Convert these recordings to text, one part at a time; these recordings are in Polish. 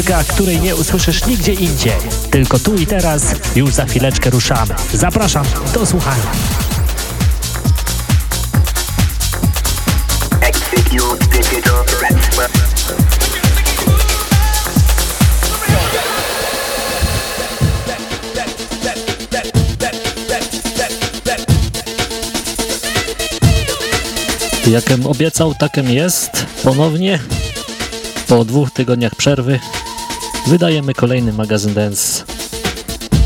Muzyka, której nie usłyszysz nigdzie indziej. Tylko tu i teraz, już za chwileczkę ruszamy. Zapraszam do słuchania. Jakem obiecał, takem jest. Ponownie po dwóch tygodniach przerwy wydajemy kolejny magazyn Dance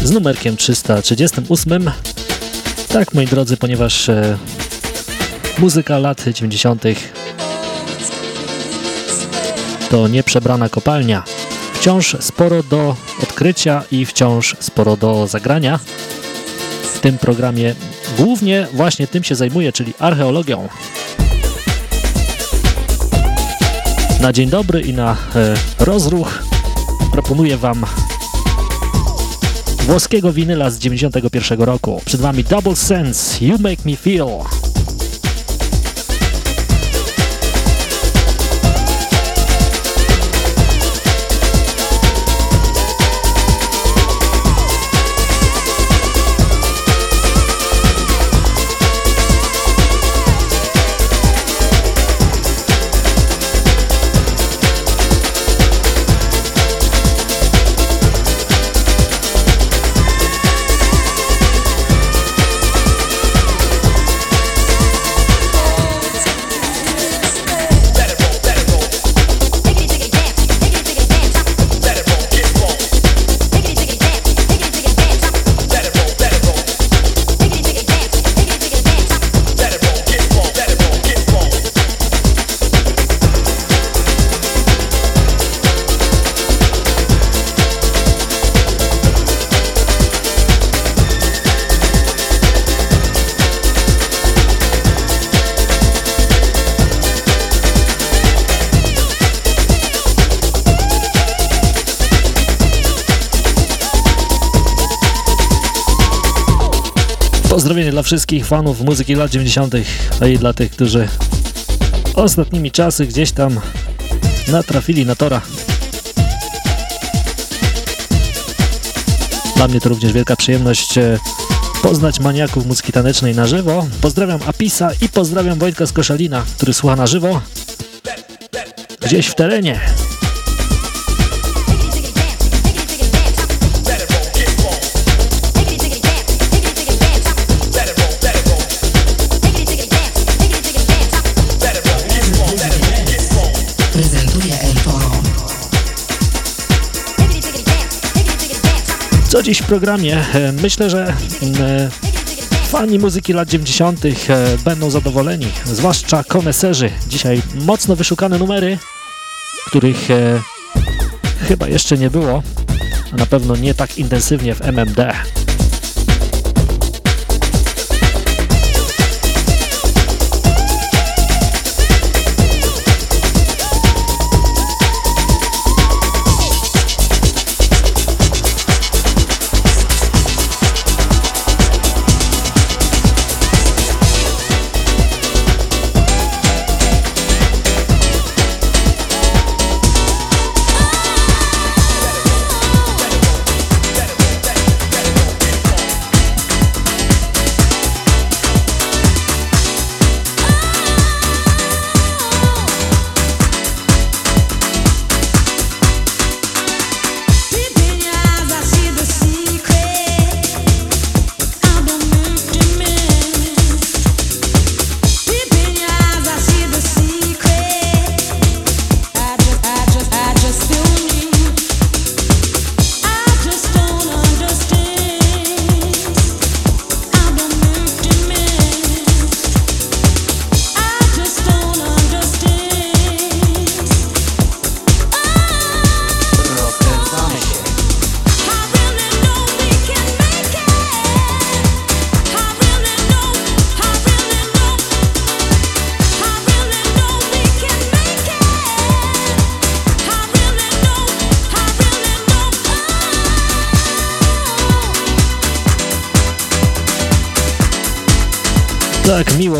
z numerkiem 338. Tak, moi drodzy, ponieważ e, muzyka lat 90. to nieprzebrana kopalnia. Wciąż sporo do odkrycia i wciąż sporo do zagrania. W tym programie głównie właśnie tym się zajmuję, czyli archeologią. Na dzień dobry i na e, rozruch proponuję Wam włoskiego winyla z 91 roku. Przed Wami Double Sense, You Make Me Feel. Wszystkich fanów muzyki lat 90., a i dla tych, którzy ostatnimi czasy gdzieś tam natrafili na tora. Dla mnie to również wielka przyjemność e, poznać maniaków muzyki tanecznej na żywo. Pozdrawiam Apisa i pozdrawiam Wojtka z Koszalina, który słucha na żywo gdzieś w terenie. Dziś w programie? E, myślę, że e, fani muzyki lat 90. E, będą zadowoleni, zwłaszcza koneserzy. Dzisiaj mocno wyszukane numery, których chyba jeszcze nie było, a na pewno nie tak intensywnie w MMD.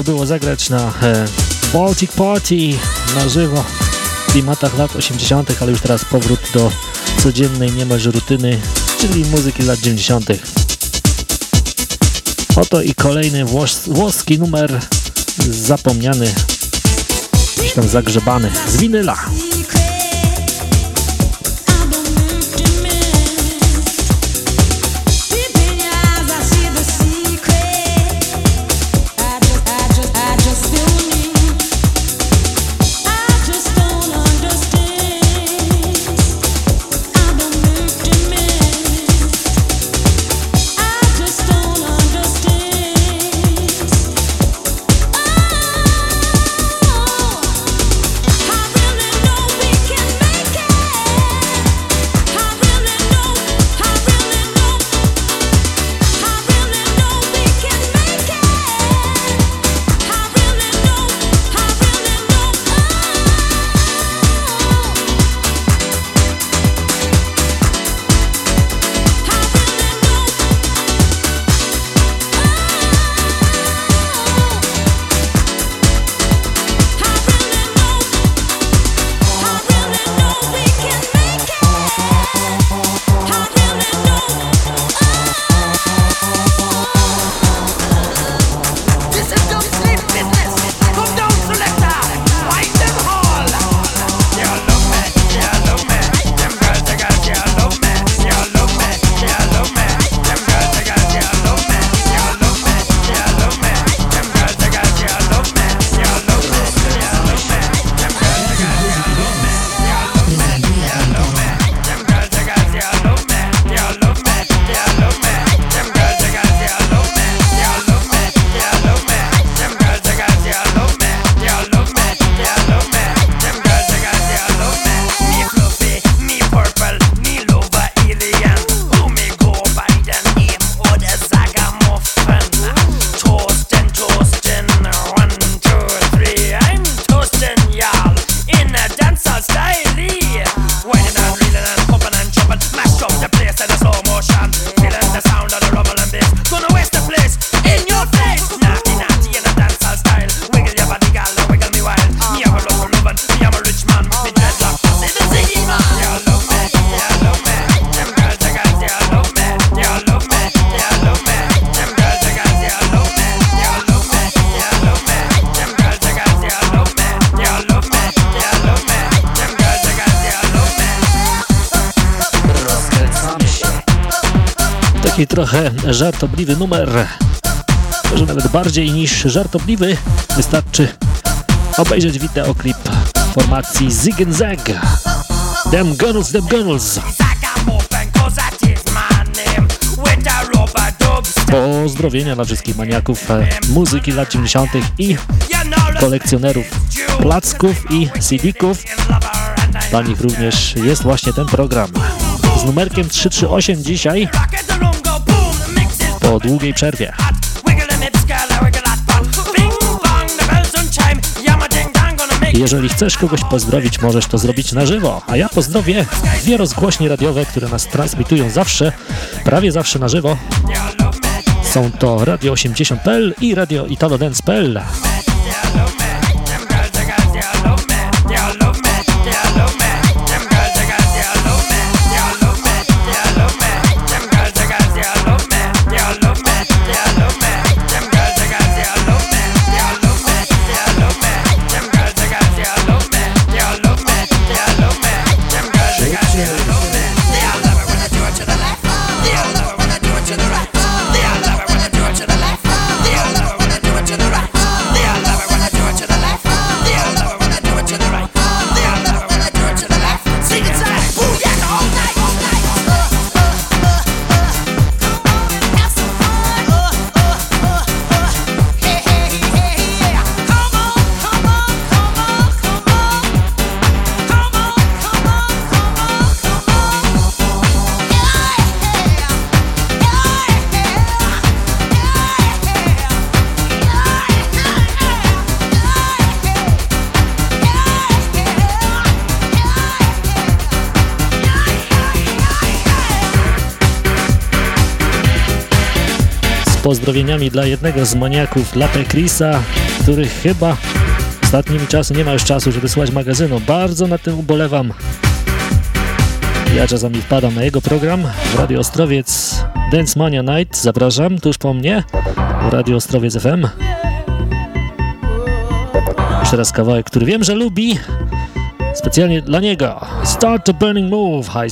Było zagrać na e, Baltic Party na żywo w klimatach lat 80., ale już teraz powrót do codziennej niemalże rutyny, czyli muzyki lat 90. Oto i kolejny włos włoski numer zapomniany, gdzieś tam zagrzebany z winyla. Żartobliwy numer. Może nawet bardziej niż żartobliwy. Wystarczy obejrzeć wideoklip formacji Zig Zag. Them Gunnels, Them Gunnels. Pozdrowienia dla wszystkich maniaków e, muzyki lat 90. i kolekcjonerów placków i CD-ków. Dla nich również jest właśnie ten program. Z numerkiem 338 dzisiaj po długiej przerwie. Jeżeli chcesz kogoś pozdrowić, możesz to zrobić na żywo. A ja pozdrowię dwie rozgłośnie radiowe, które nas transmitują zawsze, prawie zawsze na żywo. Są to Radio 80.pl i Radio ItaloDance.pl. pozdrowieniami dla jednego z maniaków, Lape Chrisa, który chyba ostatnimi czasy nie ma już czasu, żeby słuchać magazynu. Bardzo na tym ubolewam. Ja czasami wpadam na jego program w Radio Ostrowiec Dance Mania Night. Zapraszam, tuż po mnie Radio Ostrowiec FM. Jeszcze raz kawałek, który wiem, że lubi. Specjalnie dla niego. Start the Burning Move, High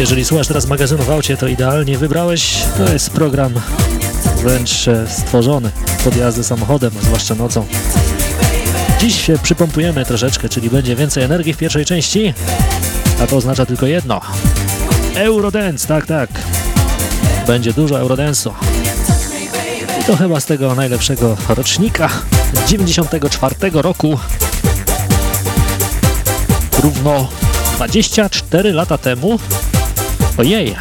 Spirits. słuchasz teraz magazynu w aucie, to idealnie wybrałeś. To jest program wręcz e, stworzony pod jazdę samochodem, zwłaszcza nocą. Dziś się przypompujemy troszeczkę, czyli będzie więcej energii w pierwszej części, a to oznacza tylko jedno. Eurodance, tak, tak. Będzie dużo Eurodance'u. I to chyba z tego najlepszego rocznika 94 roku. Równo 24 lata temu Ojej!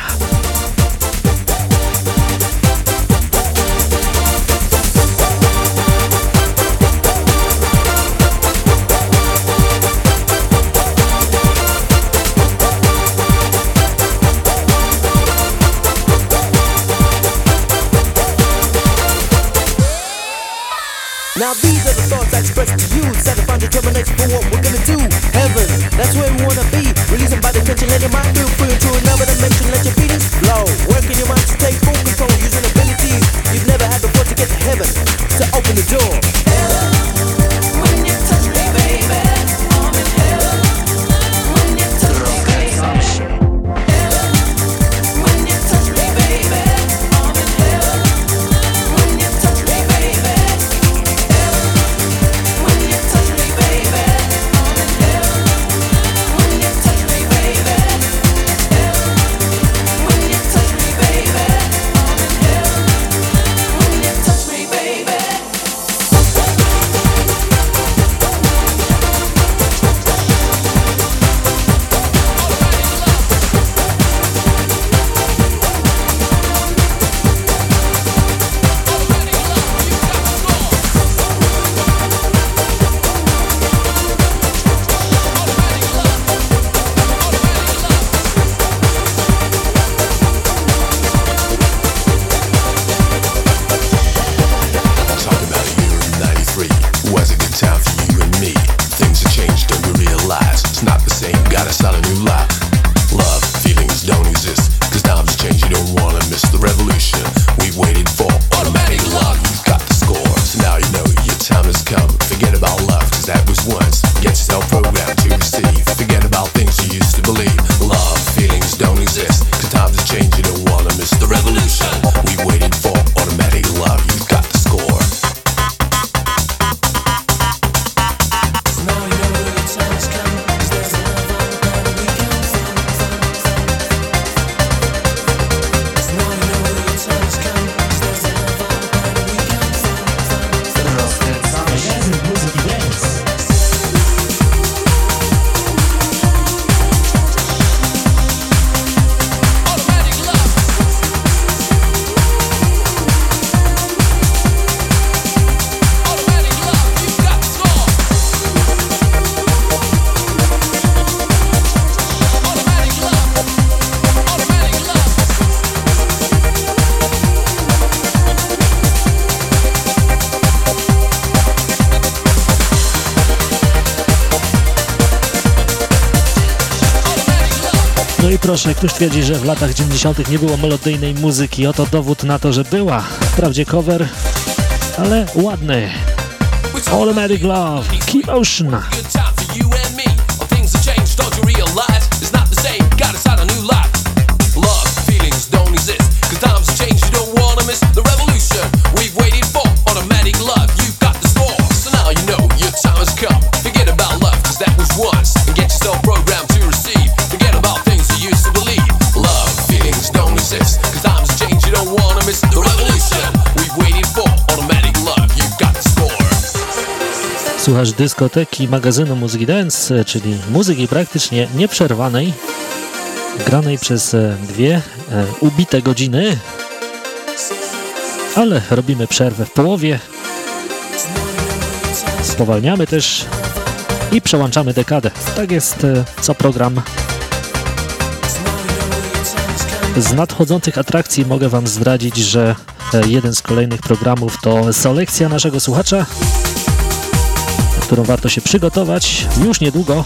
Now these are the thoughts I express to you. Find determination for what we're gonna do. Heaven, that's where we wanna be. Ktoś twierdzi, że w latach 90. nie było melodyjnej muzyki. Oto dowód na to, że była. Wprawdzie cover, ale ładny. Automatic Love, Keep Ocean. Słuchasz dyskoteki magazynu Muzyki Dance, czyli muzyki praktycznie nieprzerwanej, granej przez e, dwie e, ubite godziny, ale robimy przerwę w połowie, spowalniamy też i przełączamy dekadę. Tak jest e, co program. Z nadchodzących atrakcji mogę Wam zdradzić, że jeden z kolejnych programów to selekcja naszego słuchacza, którą warto się przygotować już niedługo,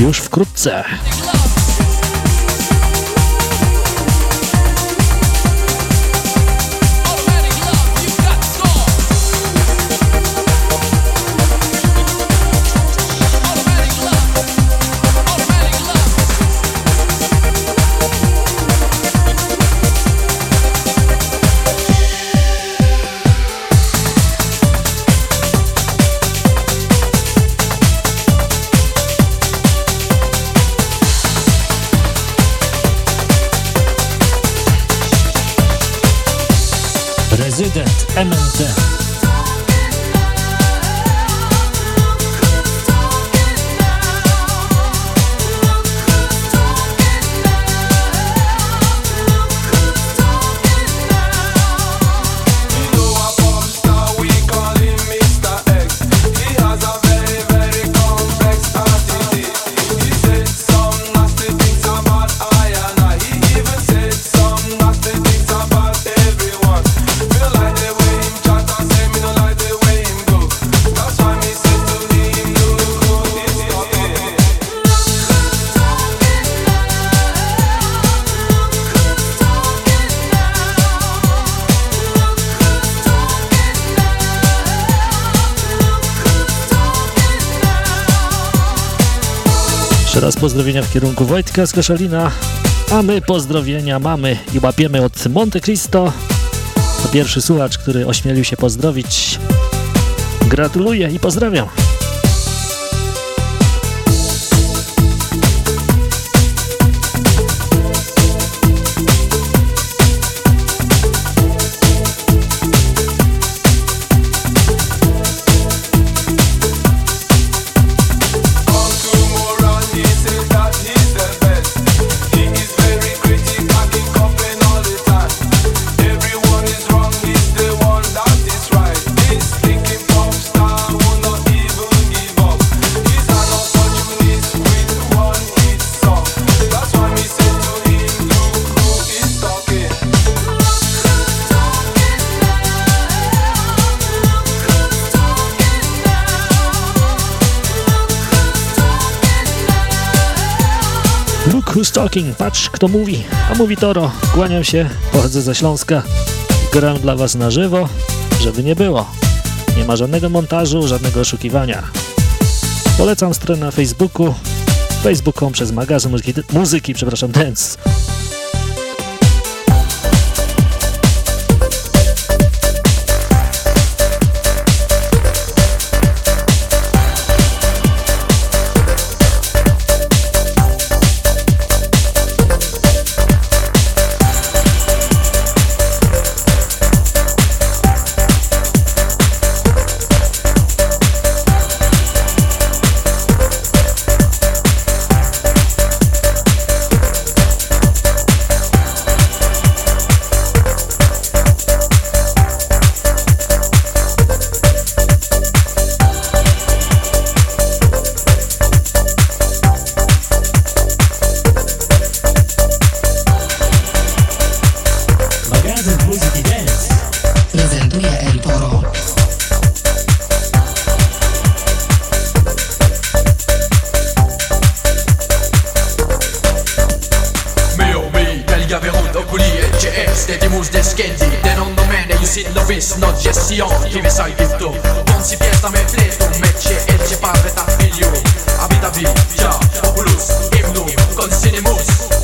już wkrótce. Emmenter. Teraz pozdrowienia w kierunku Wojtka z Koszalina, a my pozdrowienia mamy i łapiemy od Monte Cristo. To pierwszy słuchacz, który ośmielił się pozdrowić. Gratuluję i pozdrawiam. Talking, patrz kto mówi, a mówi Toro. Kłaniam się, pochodzę ze Śląska, gram dla was na żywo, żeby nie było. Nie ma żadnego montażu, żadnego oszukiwania. Polecam stronę na Facebooku, facebookom przez magazyn muzyki, muzyki przepraszam, Dance. fesses et des mouches d'escalier Dead on the man, that you see the risk, not just on Qui veut ça, give to Bon si pièce dans mes plaies, ton métier Et j'ai pas fait ta filio Habita vie, ja, populus, hymnum, con cinemus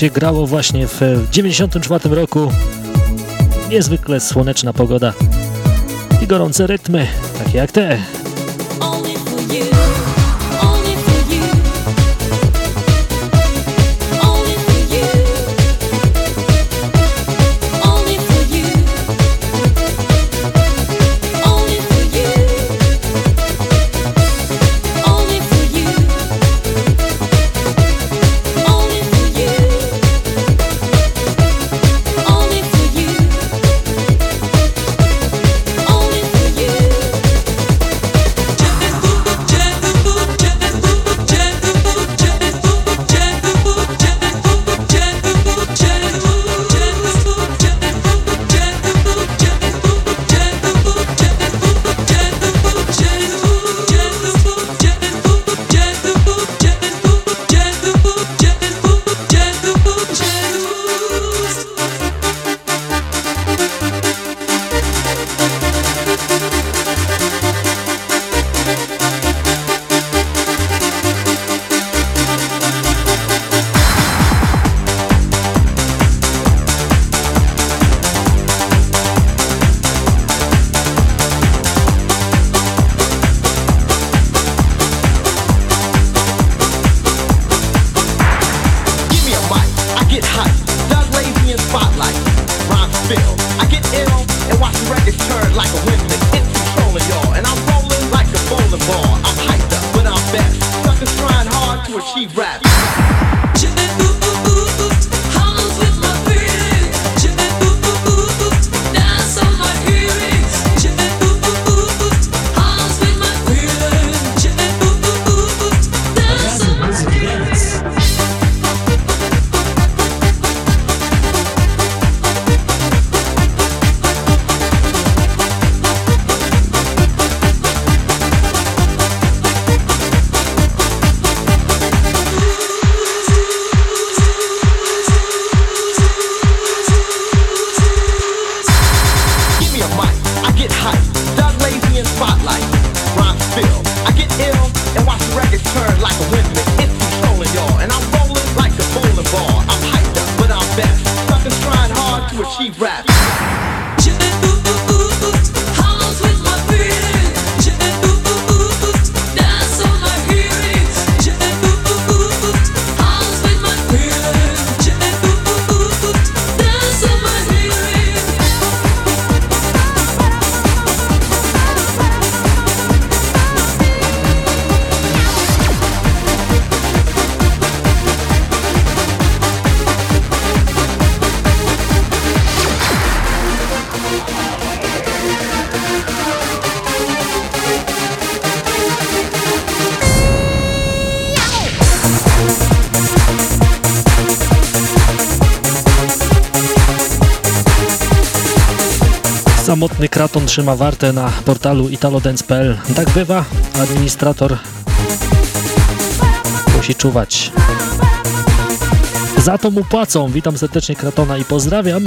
się grało właśnie w 1994 roku. Niezwykle słoneczna pogoda i gorące rytmy, takie jak te. Kraton trzyma wartę na portalu italodance.pl. Tak bywa, administrator musi czuwać. Za to mu płacą. Witam serdecznie Kratona i pozdrawiam.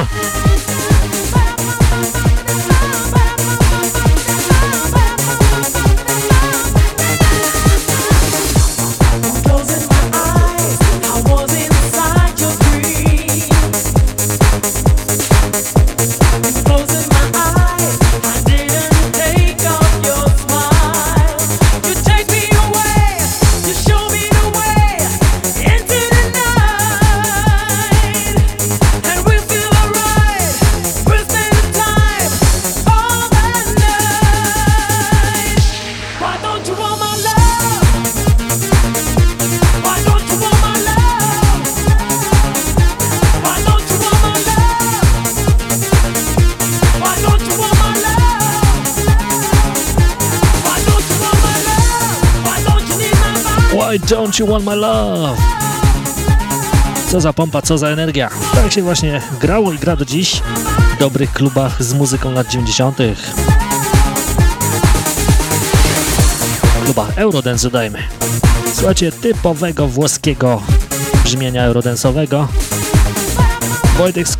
Don't you want my love? Co za pompa, co za energia. Tak się właśnie grało i gra do dziś w dobrych klubach z muzyką lat 90. Klubach Eurodance dodajmy. Słuchajcie, typowego włoskiego brzmienia eurodensowego. Wojtek z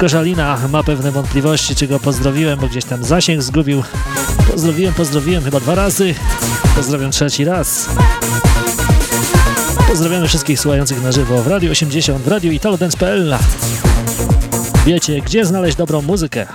ma pewne wątpliwości, czy go pozdrowiłem, bo gdzieś tam zasięg zgubił. Pozdrowiłem, pozdrowiłem chyba dwa razy. Pozdrawiam trzeci raz. Pozdrawiamy wszystkich słuchających na żywo w Radio 80, w Radio italodance.pl. Wiecie, gdzie znaleźć dobrą muzykę.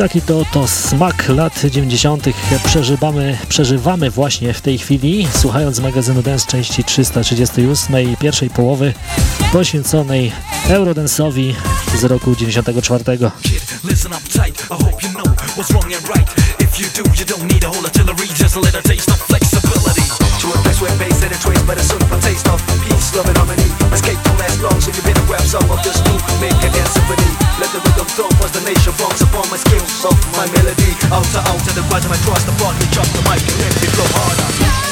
Taki to, to smak lat 90. przeżywamy, przeżywamy właśnie w tej chwili, słuchając magazynu Dance części 338 pierwszej połowy poświęconej Eurodance'owi z roku 94. Listen what's wrong and a trace, but a simple taste of peace, love and harmony. Escape don't last long, so you better grab some of this new, make a dance symphony. Let the rhythm thump as the nation bumps upon my skills of my melody. Out to out to the rise of my trust upon me, drop the mic and let me flow harder.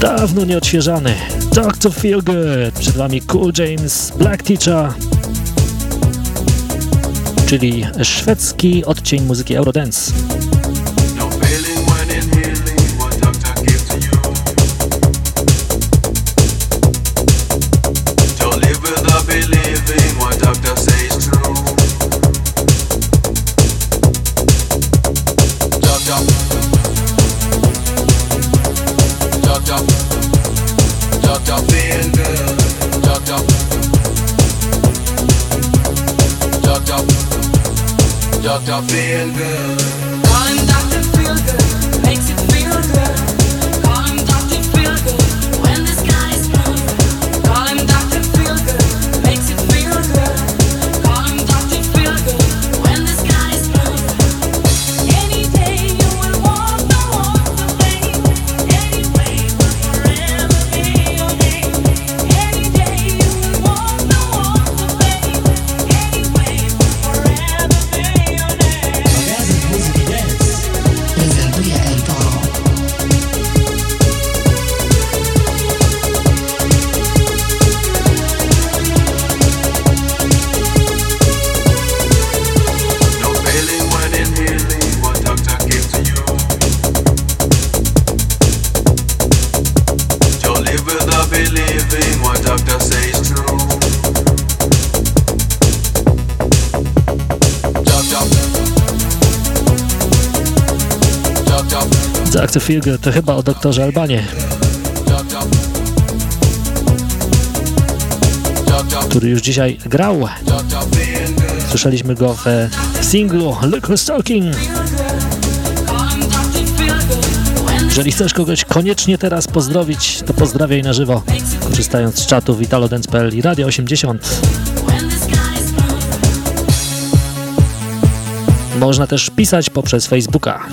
Dawno nieodświeżany Dr. Feel Good. Przed Wami Cool James Black Teacher, czyli szwedzki odcień muzyki Eurodance. Doctor feel good. Feel Good to chyba o doktorze Albanie, który już dzisiaj grał. Słyszeliśmy go w singlu Look Stalking. Jeżeli chcesz kogoś koniecznie teraz pozdrowić, to pozdrawiaj na żywo, korzystając z czatu witalodance.pl i Radio 80. Można też pisać poprzez Facebooka.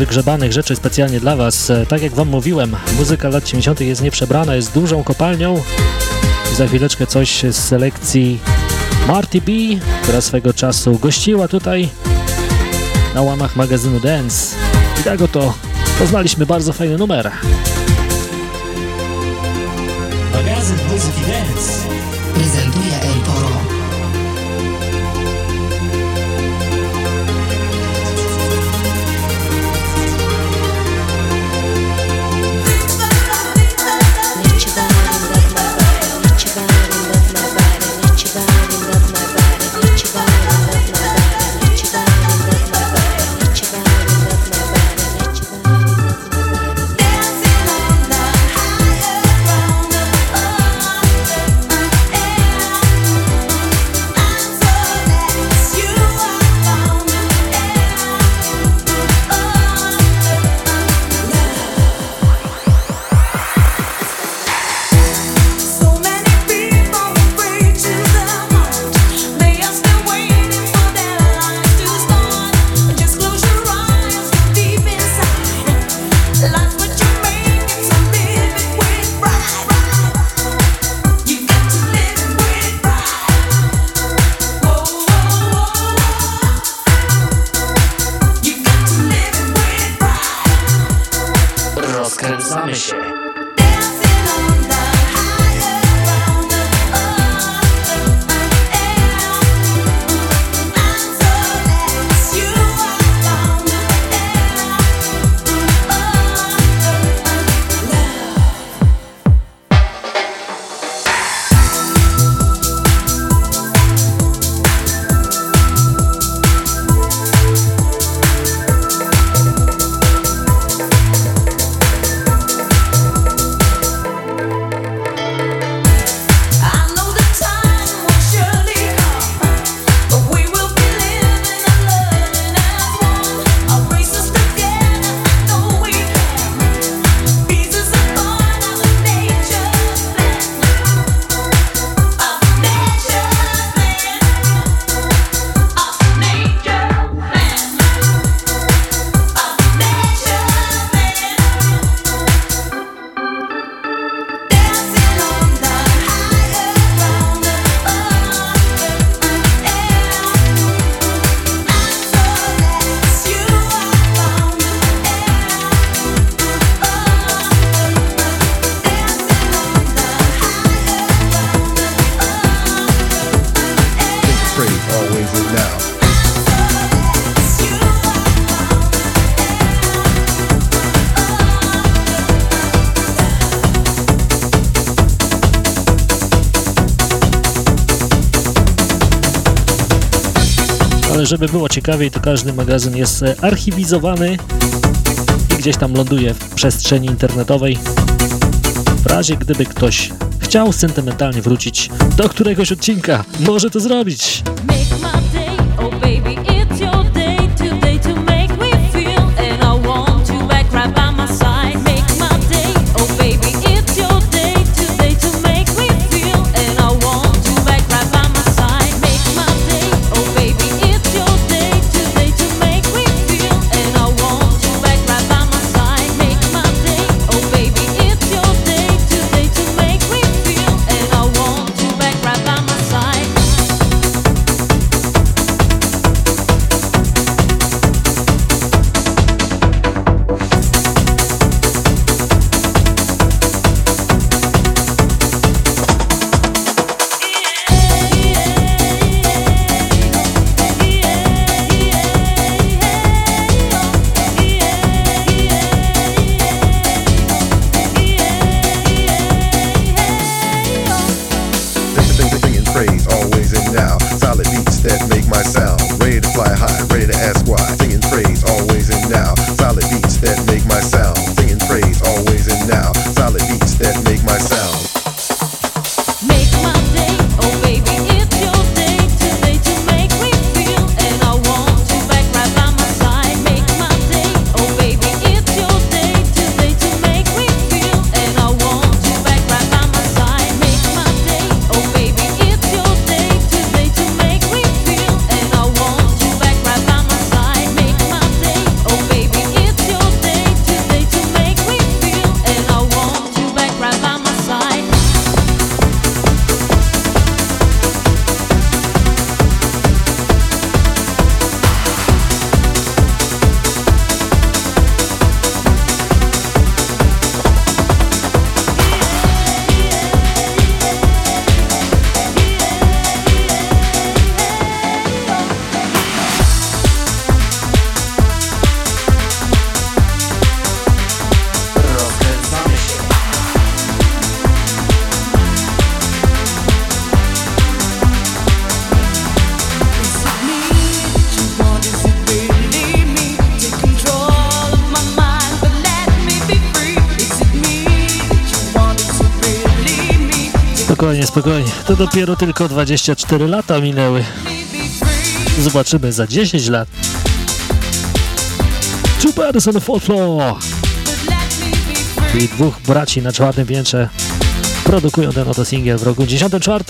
Wygrzebanych rzeczy specjalnie dla Was. E, tak jak Wam mówiłem, muzyka lat 90. jest nieprzebrana, jest dużą kopalnią. Za chwileczkę coś z selekcji Marty B, która swego czasu gościła tutaj na łamach magazynu Dance. I tak oto poznaliśmy bardzo fajny numer. Magazyn muzyki dance. Żeby było ciekawiej, to każdy magazyn jest e, archiwizowany i gdzieś tam ląduje w przestrzeni internetowej. W razie gdyby ktoś chciał sentymentalnie wrócić do któregoś odcinka, może to zrobić. spokojnie. To dopiero tylko 24 lata minęły. Zobaczymy za 10 lat. Two Birds on Folklore i dwóch braci na czwartym piętrze produkują ten oto singiel w roku 94.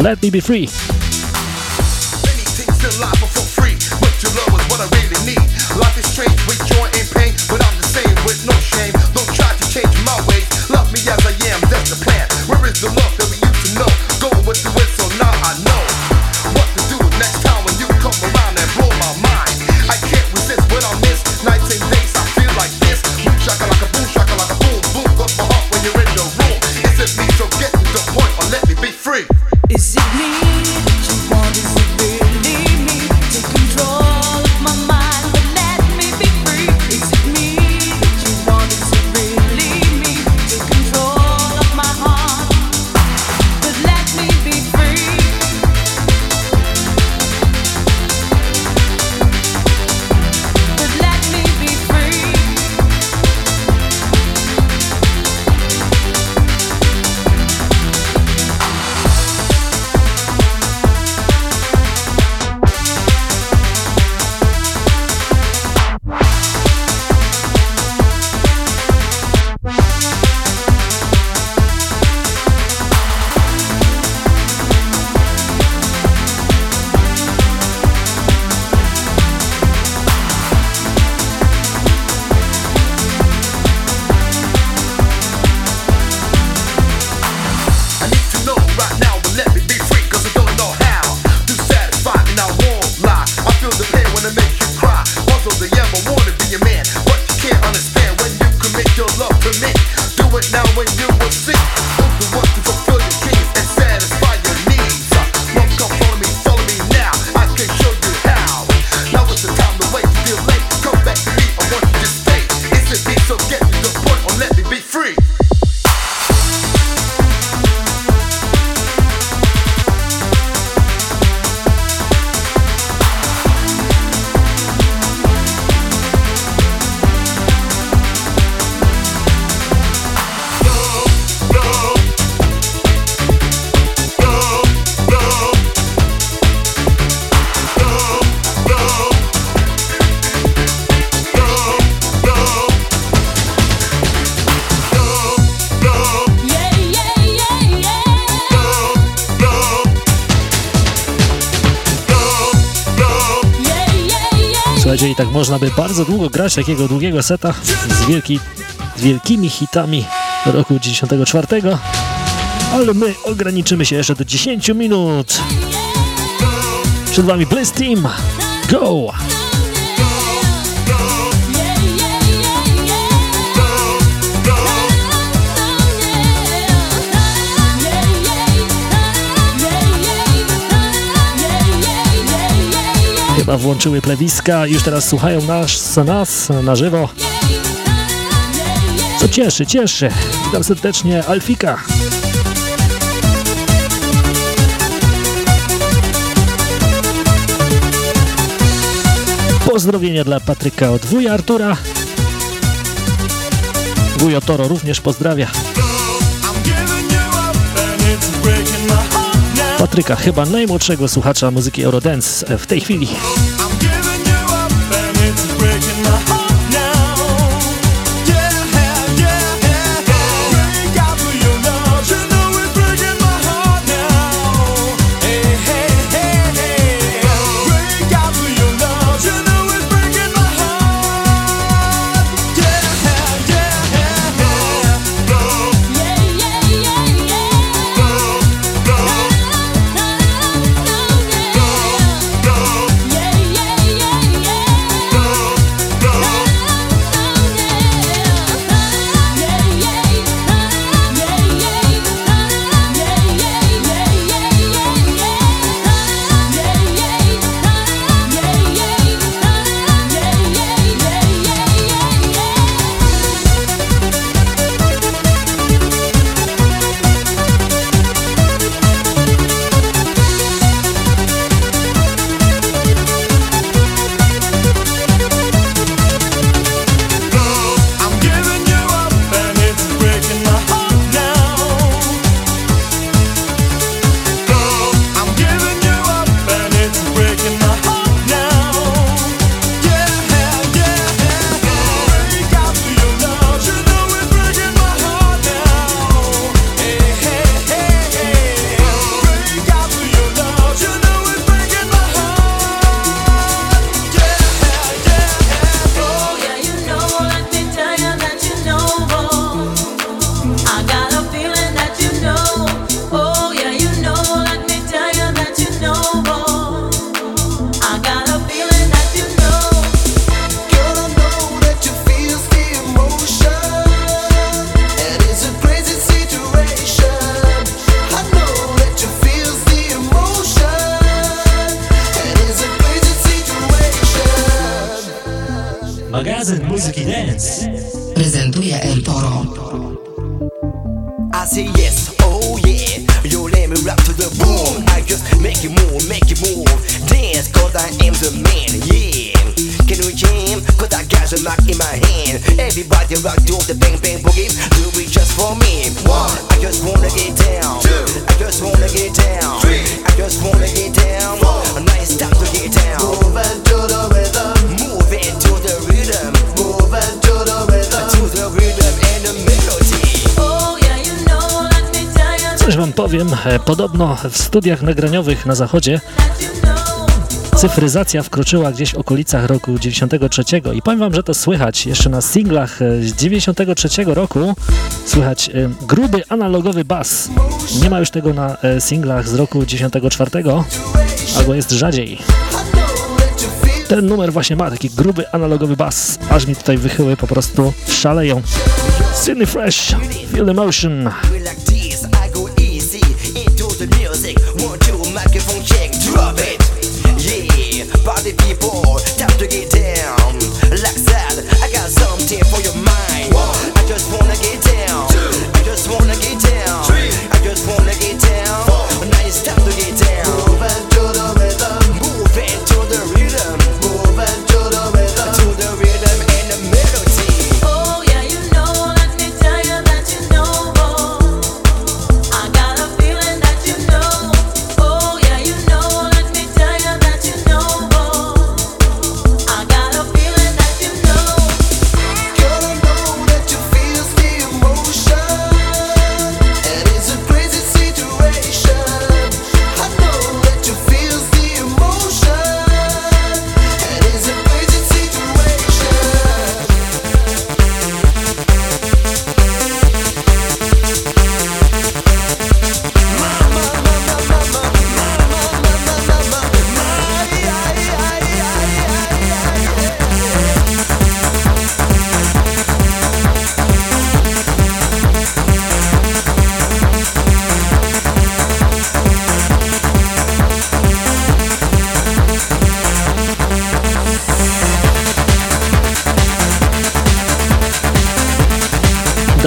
Let Me Be Free. jeżeli tak można by bardzo długo grać takiego długiego seta z, wielki, z wielkimi hitami roku 94, ale my ograniczymy się jeszcze do 10 minut. Przed Wami Bliss Team. Go! chyba włączyły plewiska i już teraz słuchają nas, nas na żywo. Co cieszy, cieszy. Witam serdecznie Alfika. Pozdrowienia dla Patryka od wuja Artura. Wujo Toro również pozdrawia. Patryka, chyba najmłodszego słuchacza muzyki Eurodance w tej chwili. Powiem, e, podobno w studiach nagraniowych na zachodzie cyfryzacja wkroczyła gdzieś w okolicach roku 93 i powiem wam, że to słychać jeszcze na singlach e, z 93 roku słychać e, gruby analogowy bas. Nie ma już tego na singlach z roku 94 albo jest rzadziej. Ten numer właśnie ma taki gruby analogowy bas, aż mi tutaj wychyły po prostu szaleją. Sydney Fresh, Feel the microphone check, drop it. Yeah, party people, time to get down. Like that, I got something for your mind. I just wanna get down. I just wanna get down.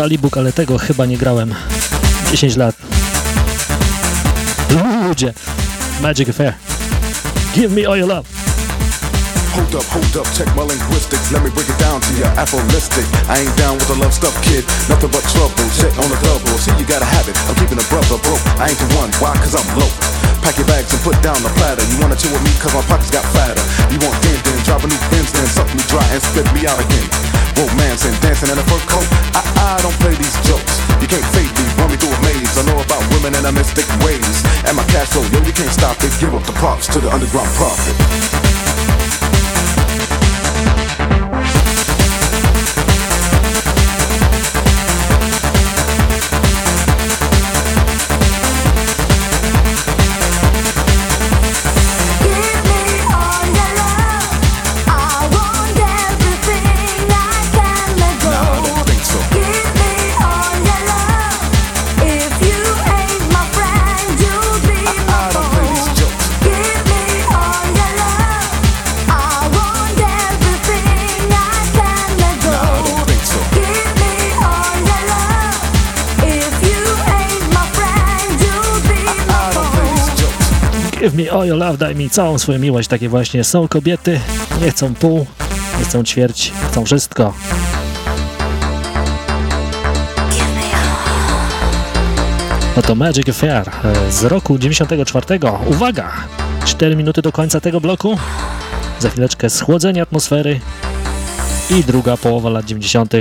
Dalibóg, ale tego chyba nie grałem 10 lat. Ludzie, Magic Affair. Give me all your love. Hold up, hold up, check my linguistics. Let me break it down to you. Aphoristic. I ain't down with the love stuff, kid. Nothing but trouble. Shit on the double. See, you got a habit of keeping a brother broke. I ain't the one. Why? Cause I'm low. Pack your bags and put down the platter. You wanna chill with me cause my pockets got fatter. You want din din, drop a new Benz then suck me dry and spit me out again. Romance and dancing in a fur coat. I, I don't play these jokes. You can't fade me, run me through a maze. I know about women and I mystic ways. And my cash flow, yo, you can't stop it. Give up the props to the underground prophet. Give me all your love, daj mi całą swoją miłość. Takie właśnie są kobiety. Nie chcą pół, nie chcą ćwierć, chcą wszystko. Oto Magic Affair e, z roku 94. Uwaga! 4 minuty do końca tego bloku. Za chwileczkę schłodzenie atmosfery i druga połowa lat 90.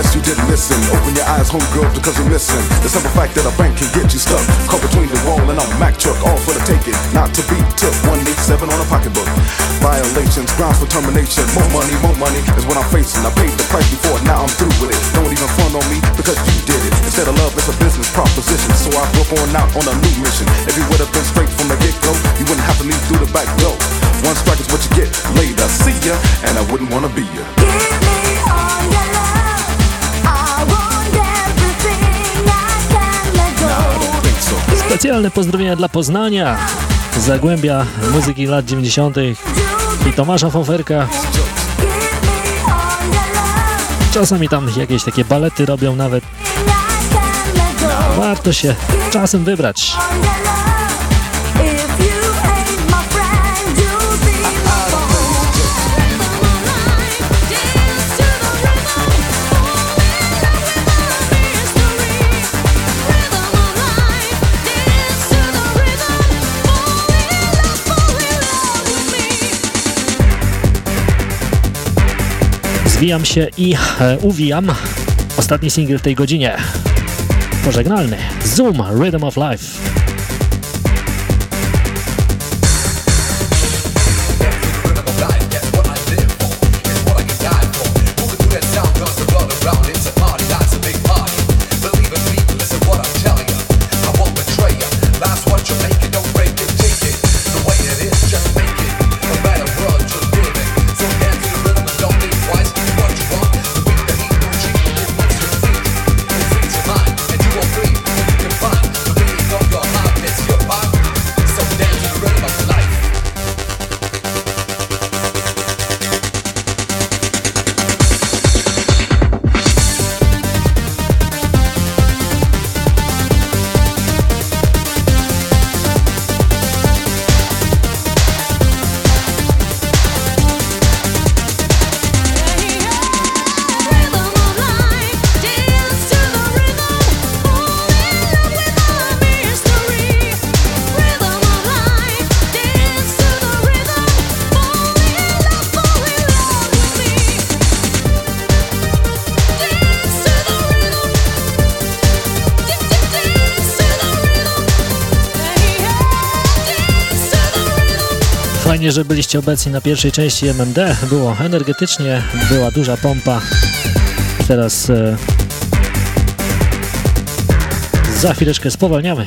Guess you didn't listen. Open your eyes, homegirl, because you're missing. The simple fact that a bank can get you stuck. Caught between the wall and a Mack truck, all for the taking. Not to be took. 187 on a pocketbook. Violations, grounds for termination. More money, more money is what I'm facing. I paid the price before, now I'm through with it. Don't even front on me because you did it. Instead of love, it's a business proposition. So I broke on out on a new mission. If you would have been straight from the get go, you wouldn't have to leave through the back door. One strike is what you get. Later, see ya, and I wouldn't wanna be ya. Specjalne pozdrowienia dla Poznania, Zagłębia muzyki lat 90. i Tomasza Foferka. Czasami tam jakieś takie balety robią nawet. Warto się czasem wybrać. Zwijam się i e, uwijam. Ostatni singiel w tej godzinie. Pożegnalny. Zoom, Rhythm of Life. Fajnie, że byliście obecni na pierwszej części MMD. Było energetycznie, była duża pompa. Teraz e, za chwileczkę spowalniamy.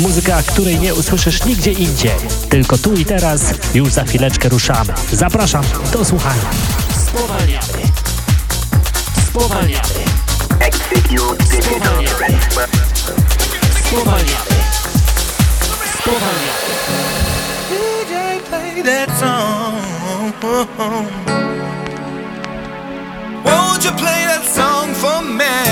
Muzyka, której nie usłyszysz nigdzie indziej. Tylko tu i teraz, już za chwileczkę ruszamy. Zapraszam do słuchania. Spowalniamy. Spowalniamy. Spowalniamy. Spowalniamy. Spowalniamy. DJ play that song. Won't you play that song for me?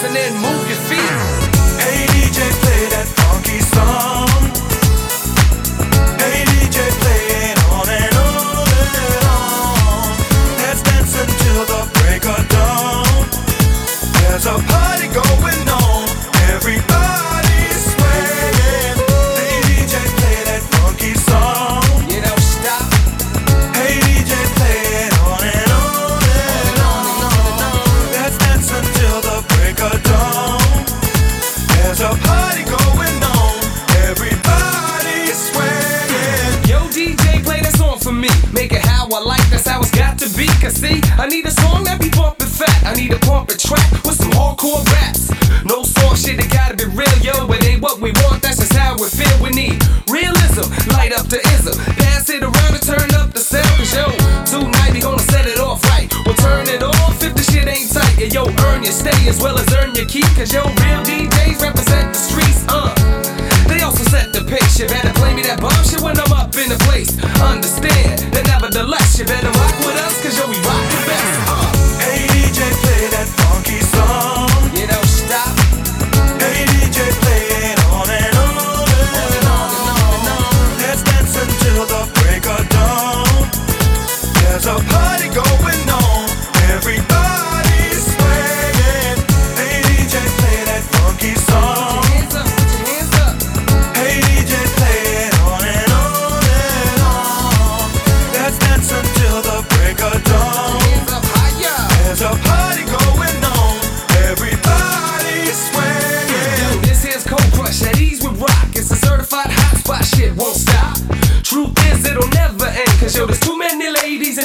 Clap your I need a song that be bumpin' fat. I need a pumpin' track with some hardcore raps. No soft shit that gotta be real, yo. It ain't what we want, that's just how we feel. We need realism, light up the ism. Pass it around and turn up the sound, cause yo, tonight we gonna set it off right. We'll turn it off if the shit ain't tight. And yo, earn your stay as well as earn your key, cause yo, real DJs represent the streets, uh. They also set the pace. You better play me that bomb shit when I'm up in the place. Understand that nevertheless, you better rock with us, cause yo, we rock.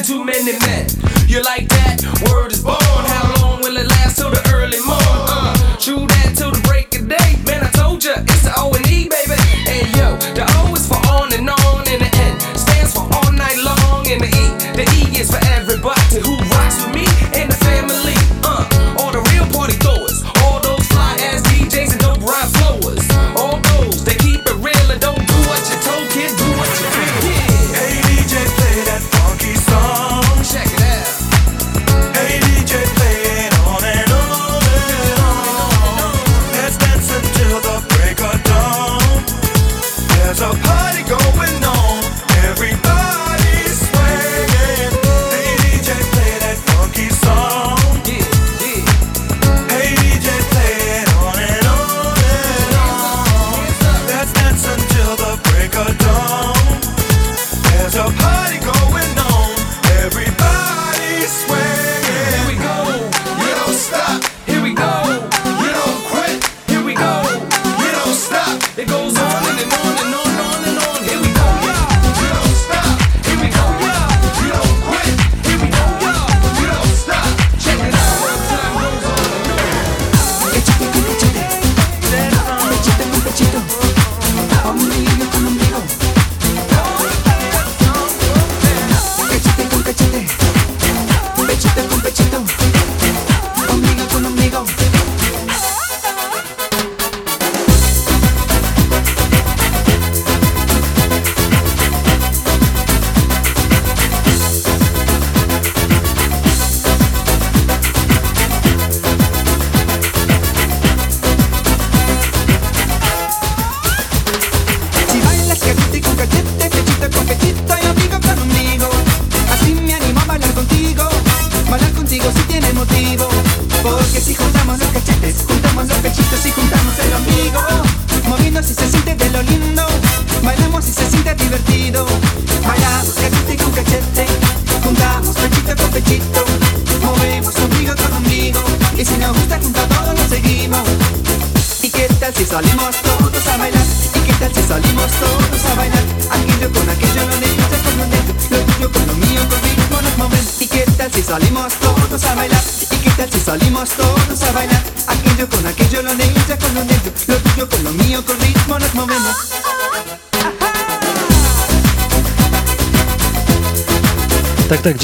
too many men. You like that? Word is born.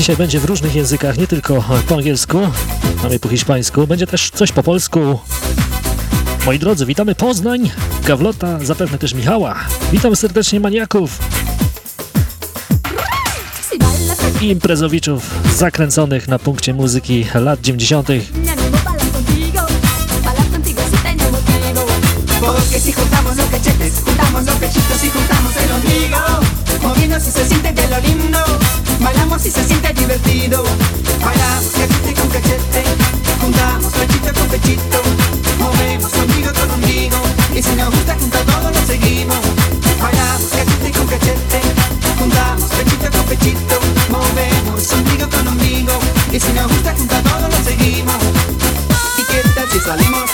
Dzisiaj będzie w różnych językach, nie tylko po angielsku, mamy po hiszpańsku, będzie też coś po polsku. Moi drodzy, witamy Poznań, Gawlota, zapewne też Michała. Witam serdecznie maniaków i imprezowiczów zakręconych na punkcie muzyki lat 90. Porque si juntamos los cachetes, juntamos los pechitos y juntamos el ombligo se siente lo lindo Bailamos y se siente divertido. Bailamos cachete con cachete. Juntamos pechito con pechito. Movemos ombligo con ombligo. Y si nos gusta juntar todo lo seguimos. Bailamos cachete con cachete. Juntamos pechito con pechito. Movemos ombligo con ombligo. Y si nos gusta juntar todo lo seguimos. ¿Y qué tal si salimos?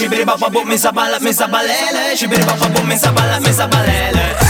She be bu min sabalak min sabalele Şibiri baba bu bala, sabalak min sabalele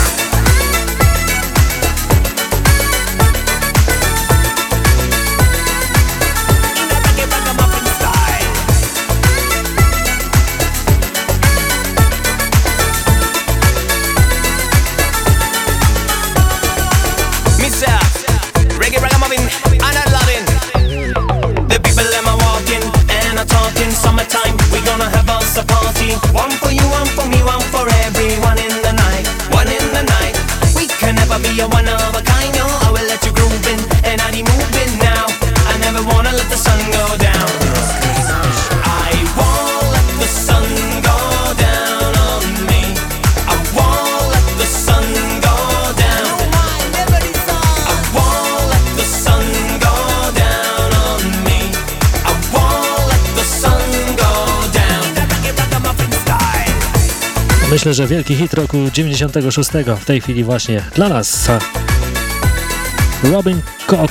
myślę, że wielki hit roku 96 w tej chwili właśnie dla nas. Robin Cook,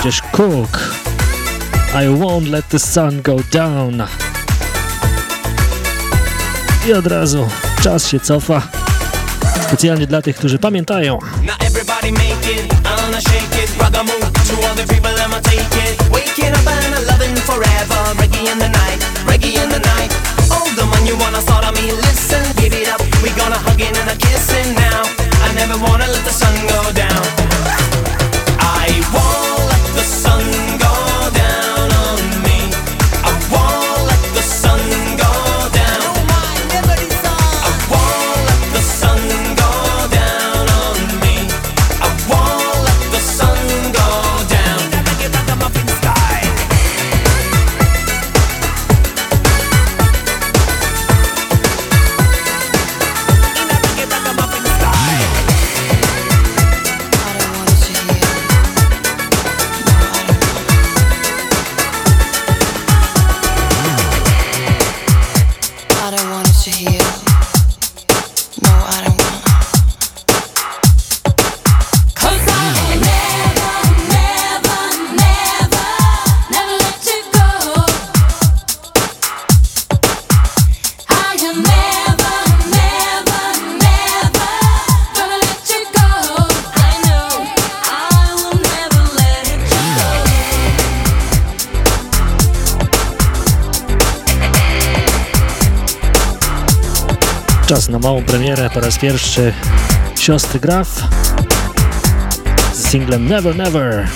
gdzieś Cook. I won't let the sun go down. I od razu czas się cofa. Specjalnie dla tych, którzy pamiętają. Reggae in the night when you wanna start on me, listen, give it up. We gonna hugging and a kissing now. I never wanna let the sun go down. I won't let the sun premierę po raz pierwszy siostry Graf z singlem Never Never.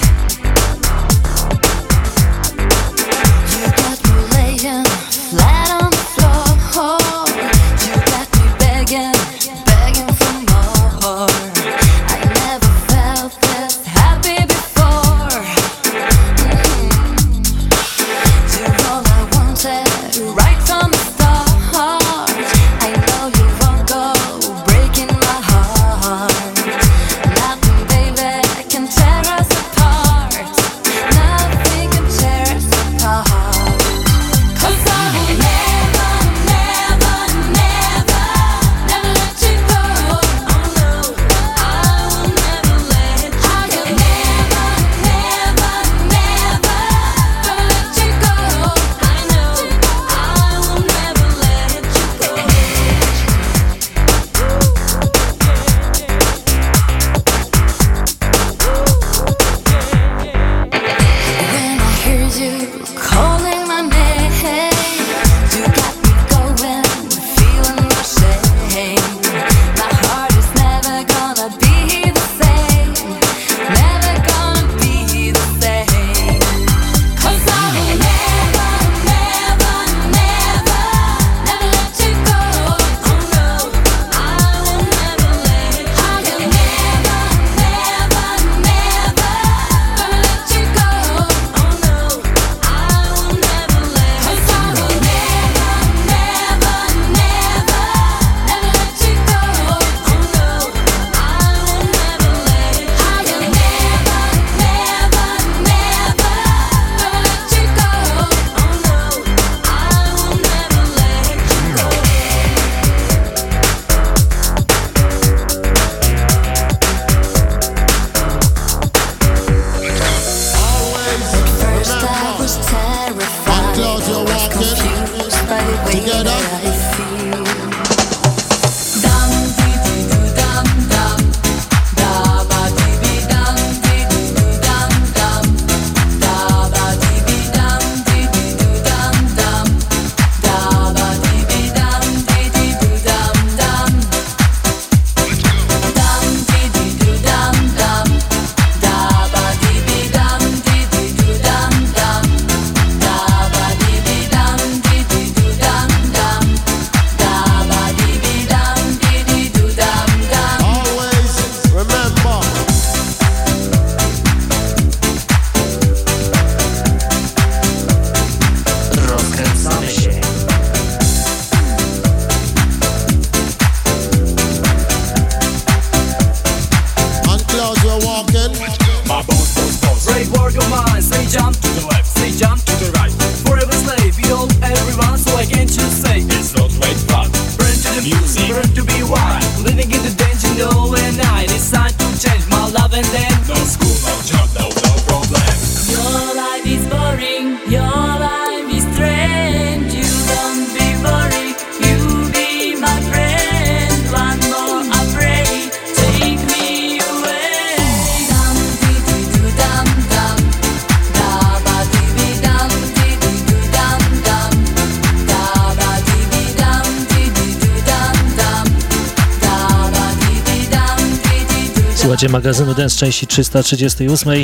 audycję magazynu Dance części 338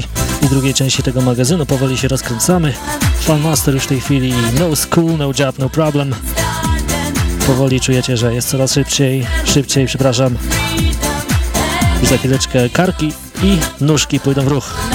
i drugiej części tego magazynu. Powoli się rozkręcamy. Fanmaster już w tej chwili no school, no job, no problem. Powoli czujecie, że jest coraz szybciej, szybciej, przepraszam. Już za chwileczkę karki i nóżki pójdą w ruch.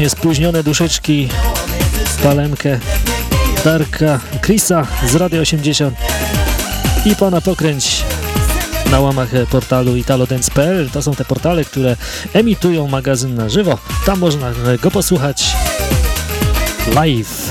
serdecznie spóźnione duszyczki, palemkę Darka Krisa z Radio 80 i pana Pokręć na łamach portalu italodance.pl. To są te portale, które emitują magazyn na żywo. Tam można go posłuchać live.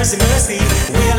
mercy, mercy.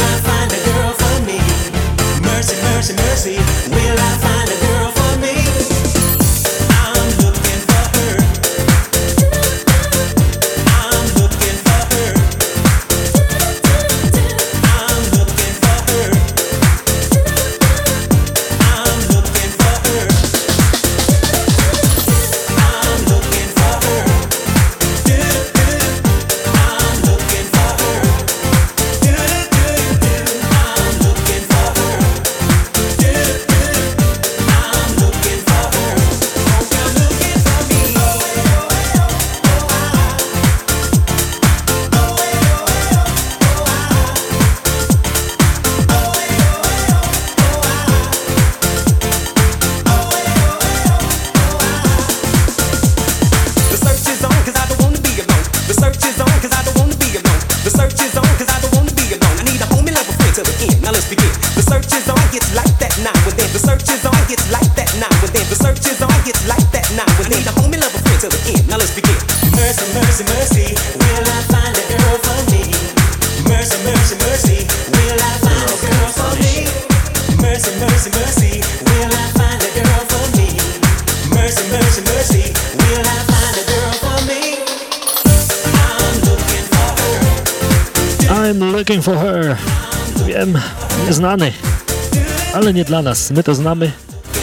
nie dla nas. My to znamy,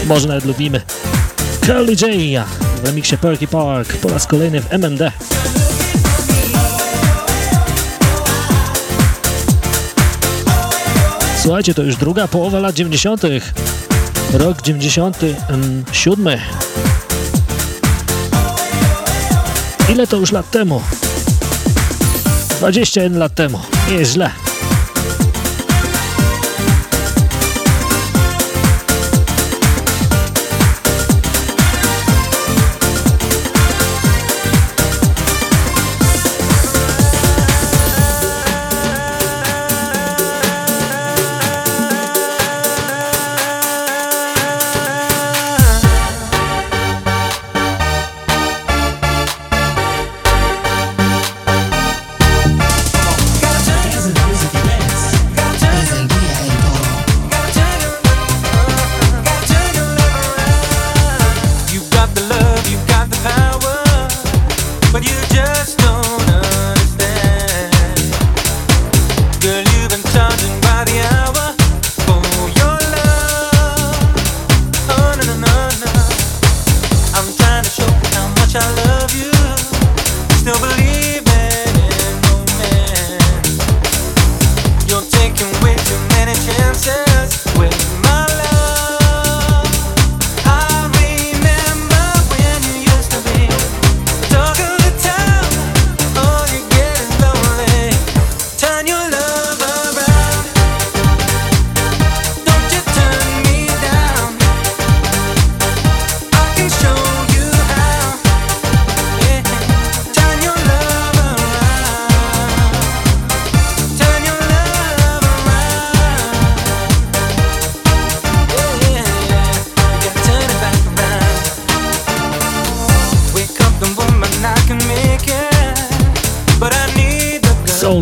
może nawet lubimy. Curly J w remiksie Perky Park po raz kolejny w MMD. Słuchajcie, to już druga połowa lat 90. Rok 97. Ile to już lat temu? 21 lat temu. Nieźle. źle.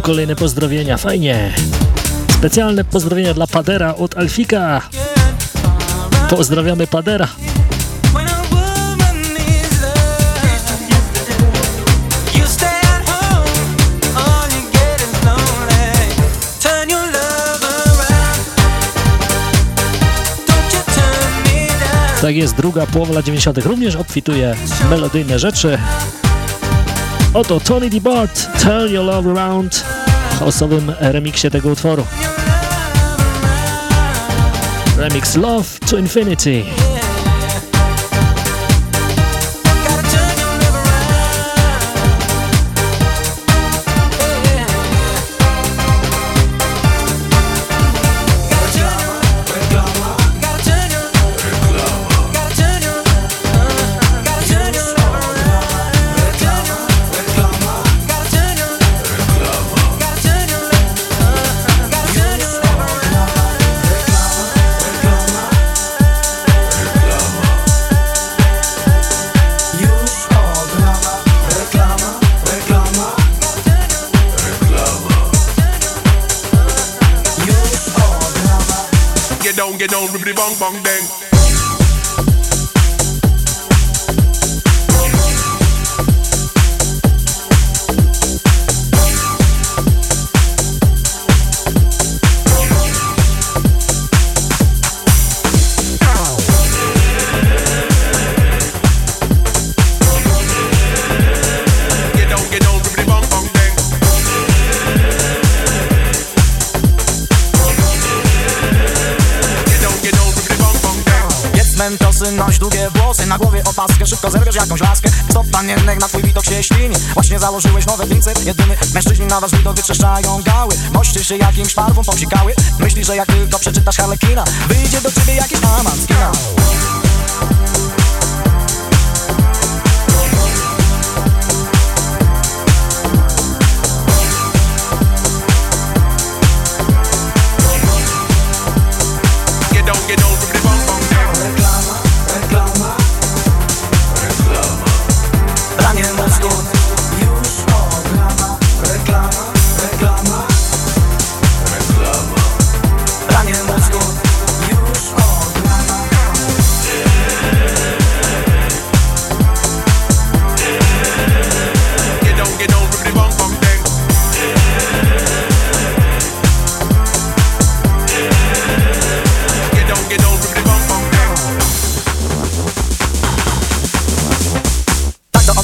kolejne pozdrowienia, fajnie. Specjalne pozdrowienia dla Padera od Alfika. Pozdrawiamy Padera. Tak jest, druga połowa lat 90. również obfituje melodyjne rzeczy. Oto Tony D. Bart, Turn Your Love Around osowym remiksie tego utworu. Remix Love to Infinity. Noś długie włosy Na głowie opaskę, szybko zerwiesz jakąś laskę. Stop panienek, na twój widok się ślini. Właśnie założyłeś nowe drincy Jedyny mężczyźni na wasz widok wytrzeszczają gały. Mościsz się jakimś farbą popsikały. Myślisz, że jak tylko przeczytasz Harlekina Wyjdzie do ciebie jakiś aman z kina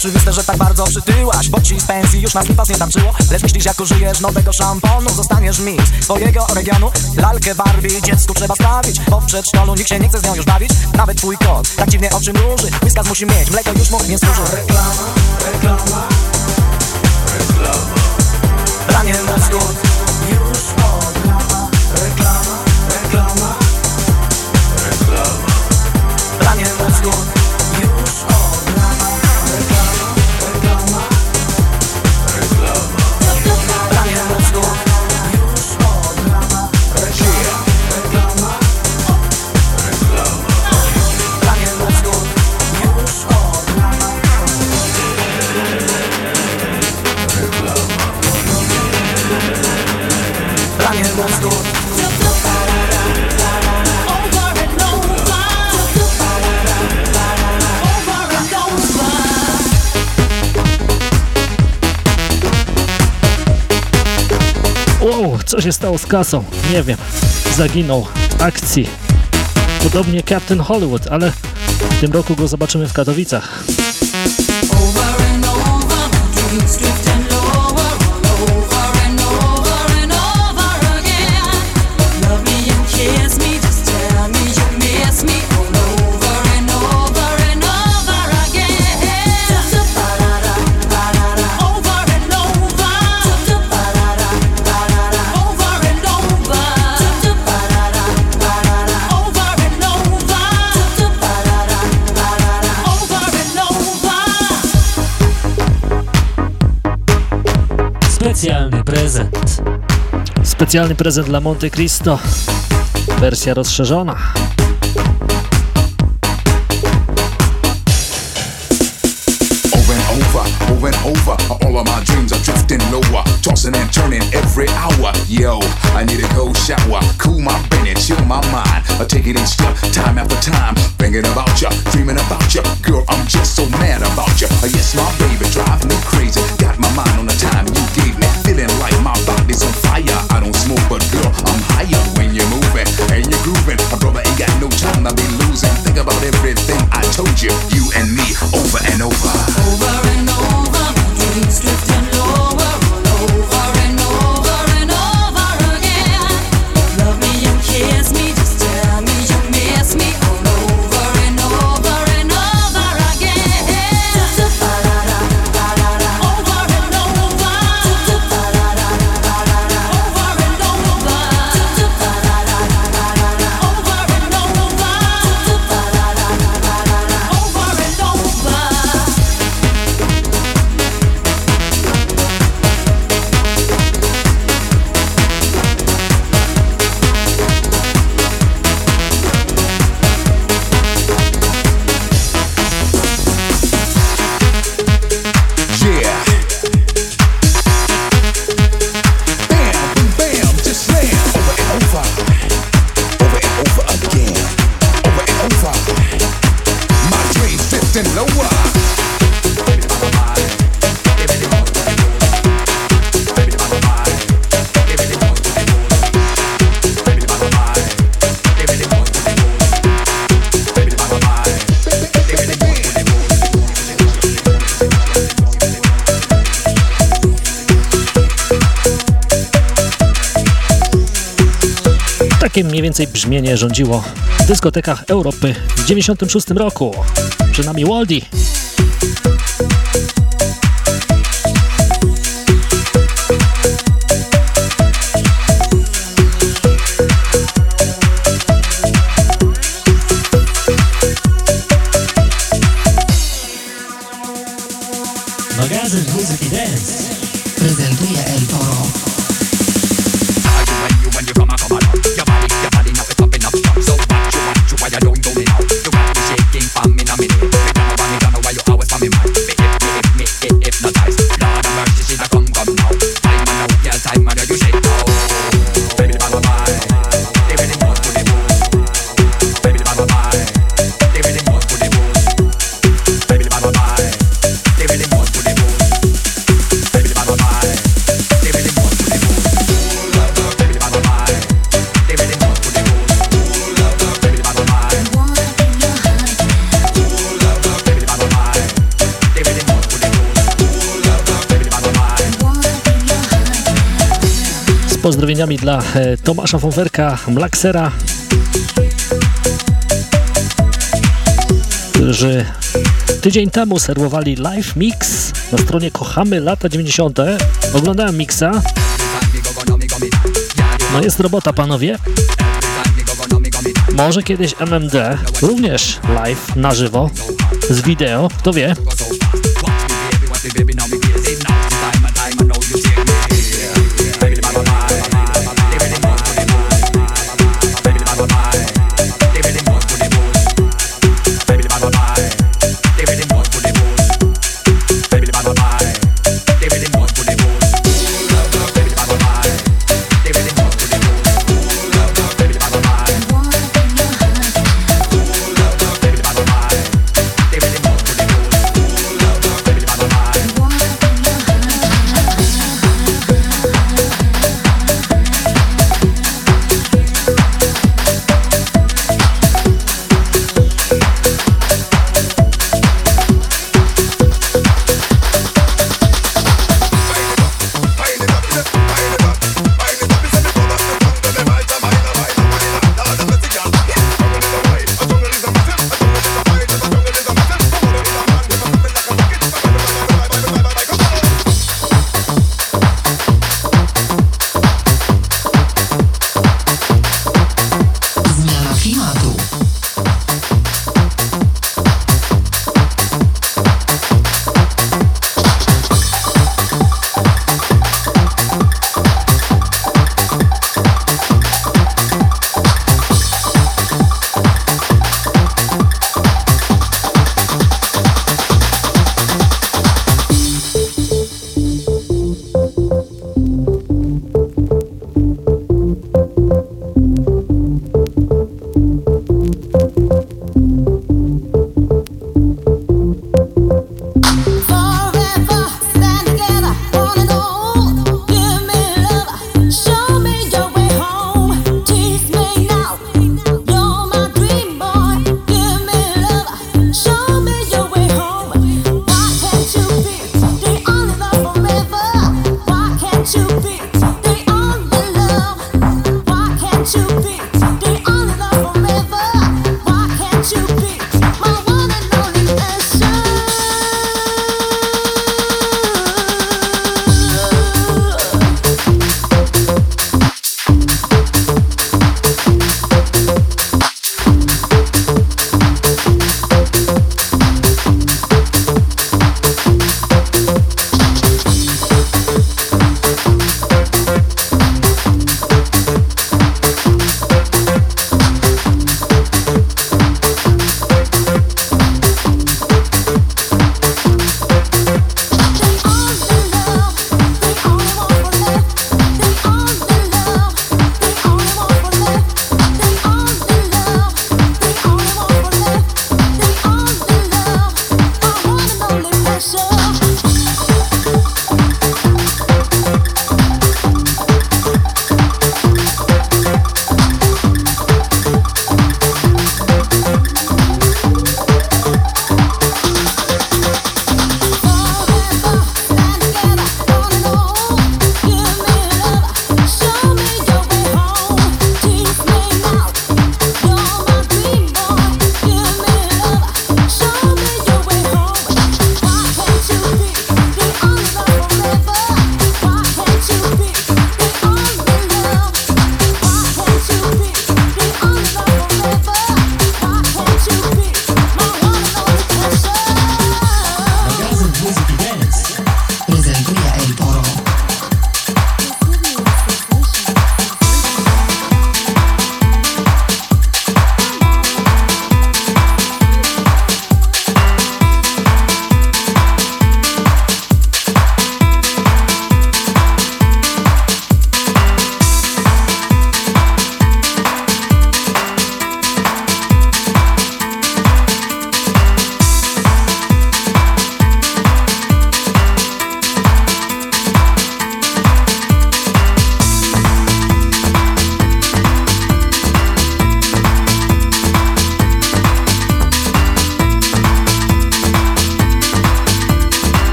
oczywiste, że tak bardzo przytyłaś Bo ci z pensji już na slipas nie tarczyło Lecz myślisz, jak użyjesz nowego szamponu Zostaniesz miss swojego regionu Lalkę Barbie dziecku trzeba sprawić Bo w przedszkolu nikt się nie chce z nią już bawić. Nawet twój kot tak dziwnie oczy mruży Whiskas musi mieć, mleko już mu nie służy. Reklama, reklama Ranie mózgu Już co się stało z kasą? Nie wiem. Zaginął w akcji. Podobnie Captain Hollywood, ale w tym roku go zobaczymy w Katowicach. Specjalny Specjalny prezent dla Monte Cristo. Wersja rozszerzona. Over and over, over and over. All of my dreams are drifting lower, tossing and turning every hour. Yo, I need a cold shower, cool my brain and chill my mind. I take it in step, time after time, thinking about you, dreaming about you. Girl, I'm just so mad about you. Uh, Yes, my baby drive me crazy. Got my mind on the time you gave me, feeling like my body's on fire. I don't smoke, but girl, I'm higher when you're moving and you're grooving. My brother ain't got no time to be losing. Think about everything I told you, you and me, over and over. Over and over Takie mniej więcej brzmienie rządziło w dyskotekach Europy w 96 roku. Przynajmniej Waldi. Pozdrowieniami dla e, Tomasza Fonwerka, Mlaksera, którzy tydzień temu serwowali live mix na stronie Kochamy lata 90. Oglądałem mixa. No jest robota, panowie. Może kiedyś MMD również live na żywo z wideo, kto wie.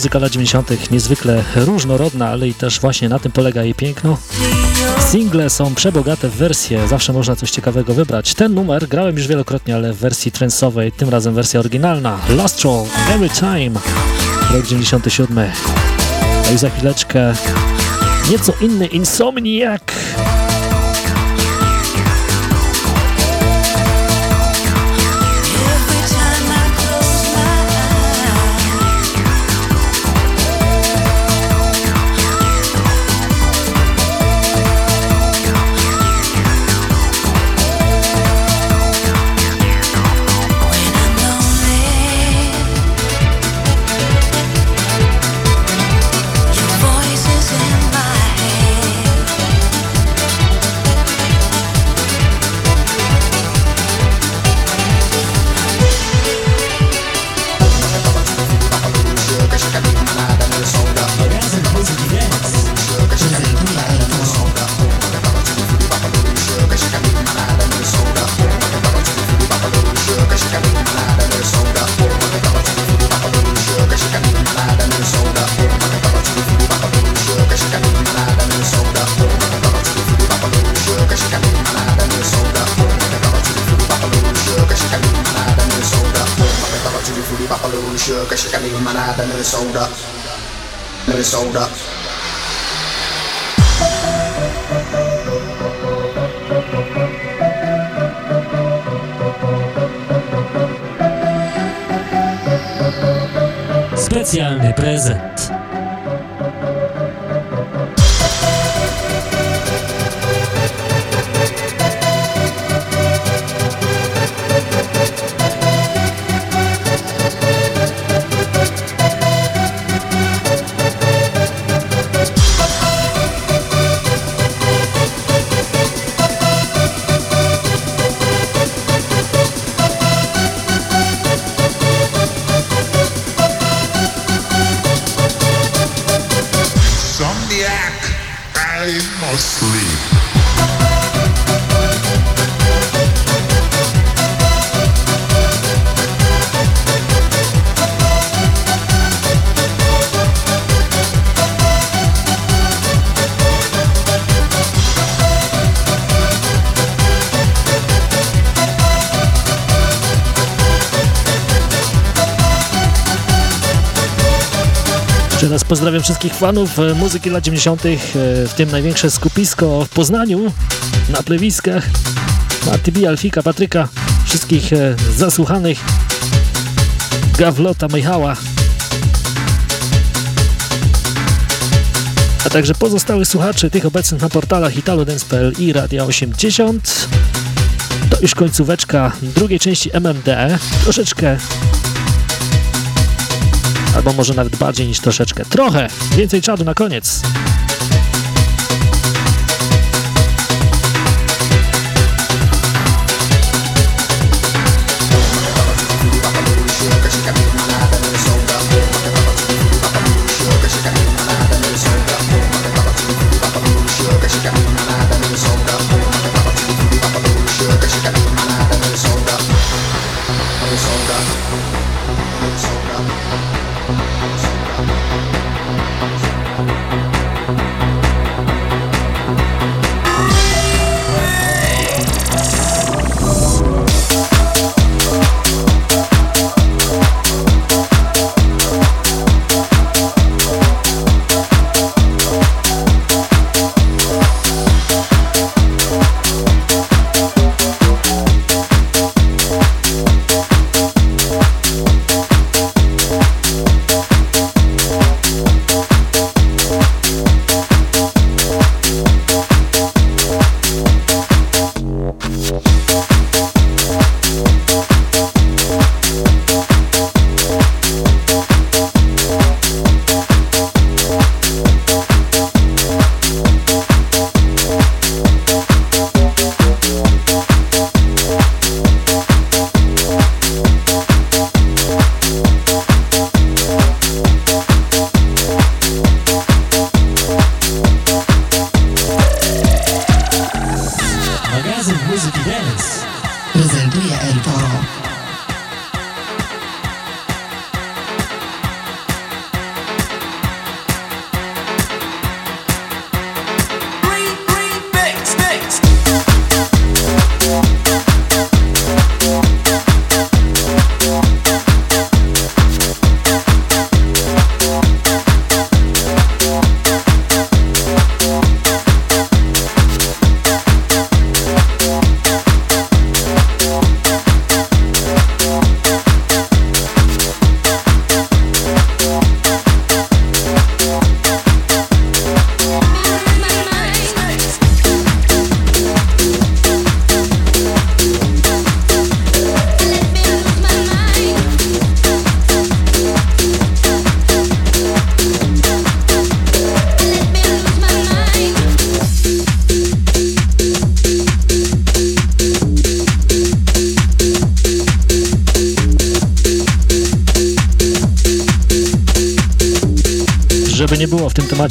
Muzyka lat 90. niezwykle różnorodna, ale i też właśnie na tym polega jej piękno. Single są przebogate w wersje, zawsze można coś ciekawego wybrać. Ten numer grałem już wielokrotnie, ale w wersji trensowej, tym razem wersja oryginalna. Lost Roll, Every Time, rok 97. No i za chwileczkę nieco inny Insomniac. Pozdrawiam wszystkich fanów e, muzyki lat 90., e, w tym największe skupisko w Poznaniu, na plewiskach. Marty B, Alfika, Patryka, wszystkich e, zasłuchanych, Gawlota, Michała, a także pozostałych słuchaczy, tych obecnych na portalach italodance.pl i Radia 80. To już końcóweczka drugiej części MMD, troszeczkę albo może nawet bardziej niż troszeczkę. Trochę więcej czadu na koniec.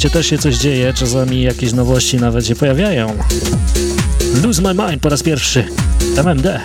Temacie też się coś dzieje, czasami jakieś nowości nawet się pojawiają. Lose My Mind po raz pierwszy, MMD.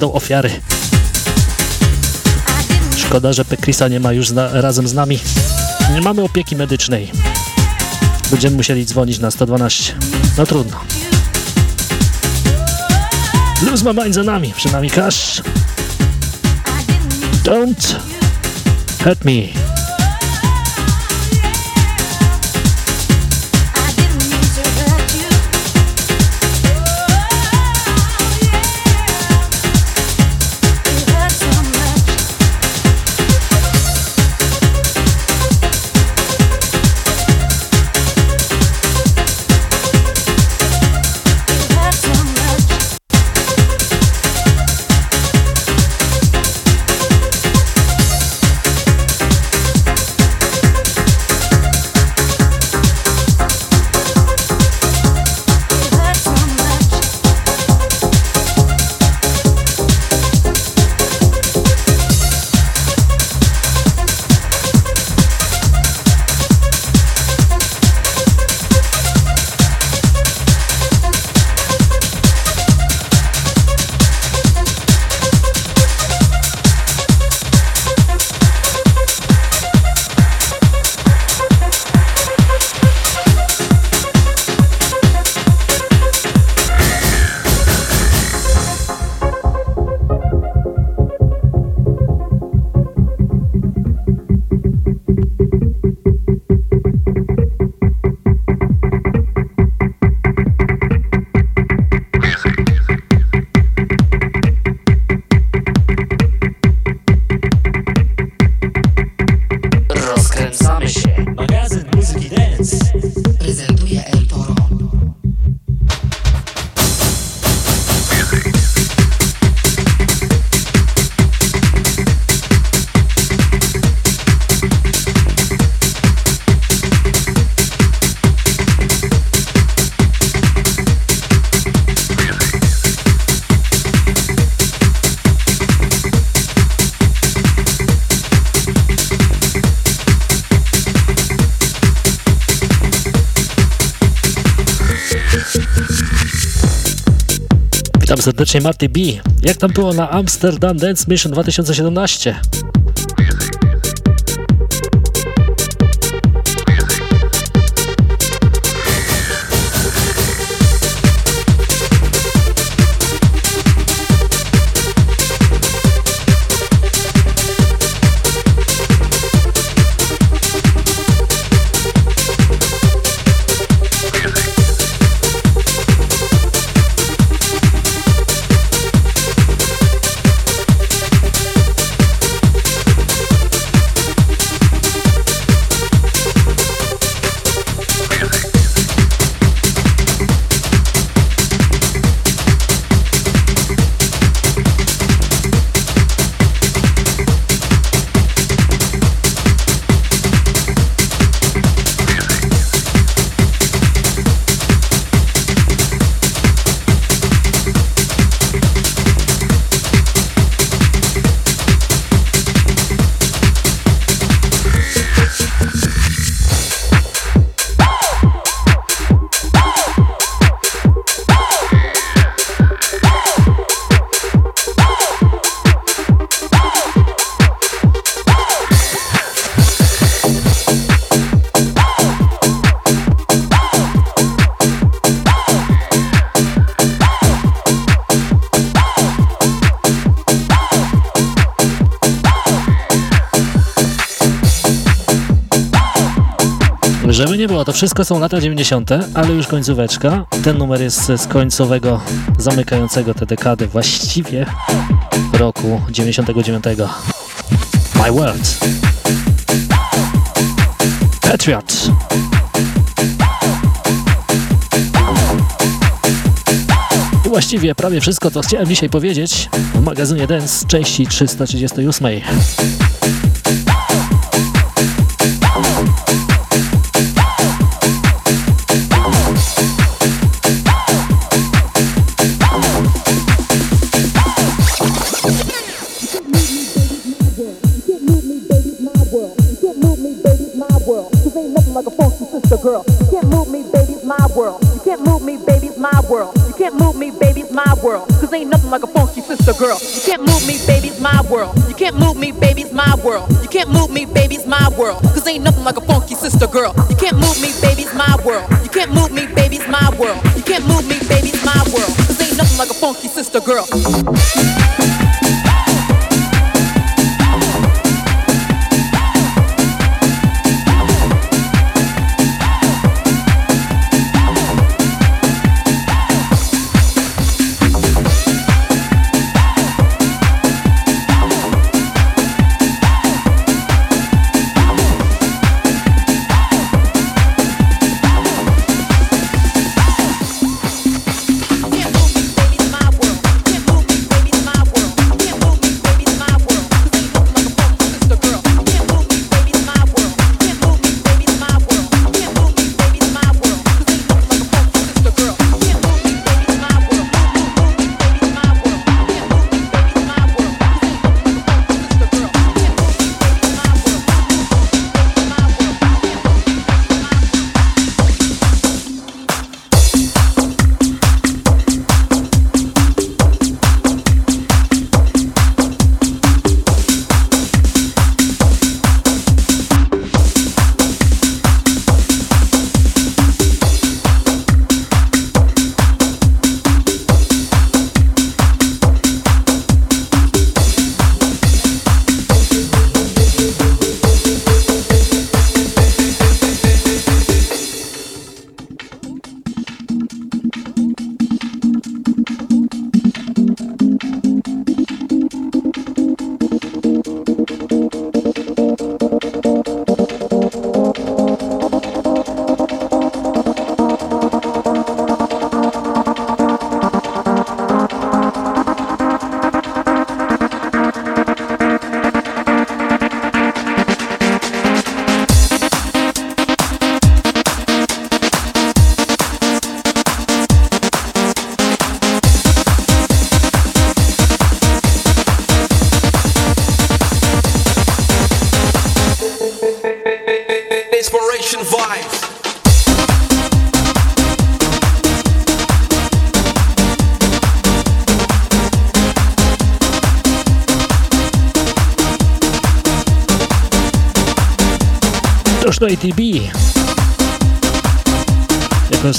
Będą ofiary. Szkoda, że Pekrisa nie ma już zna- razem z nami. Nie mamy opieki medycznej. Będziemy musieli dzwonić na 112. No trudno. Lose my mind za nami, przed nami Cash. Don't hurt me. Serdecznie Marty B. Jak tam było na Amsterdam Dance Mission 2017? Wszystko są lata 90., ale już końcóweczka. Ten numer jest z końcowego, zamykającego tę dekadę właściwie roku 99. My World. Patriot. I właściwie prawie wszystko, co chciałem dzisiaj powiedzieć w magazynie Dance części 338. Can't move me, baby, it's my world. You can't move me, baby, it's my world. Cause ain't nothing like a funky sister girl. You can't move me, baby, it's my world. You can't move me, baby, it's my world. You can't move me, baby, it's my world. Cause ain't nothing like a funky sister girl. You can't move me, baby, it's my world. You can't move me, baby, it's my world. You can't move me, baby, it's my world. Cause ain't nothing like a funky sister girl.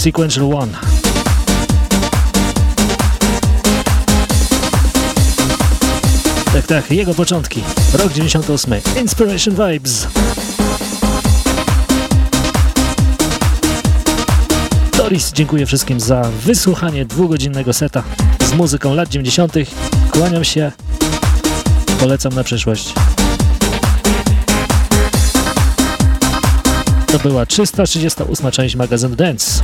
Sequential One. Tak, tak, jego początki. Rok 98. Inspiration Vibes. Doris, dziękuję wszystkim za wysłuchanie dwugodzinnego seta z muzyką lat 90. Kłaniam się. Polecam na przyszłość. To była 338 część magazynu Dance.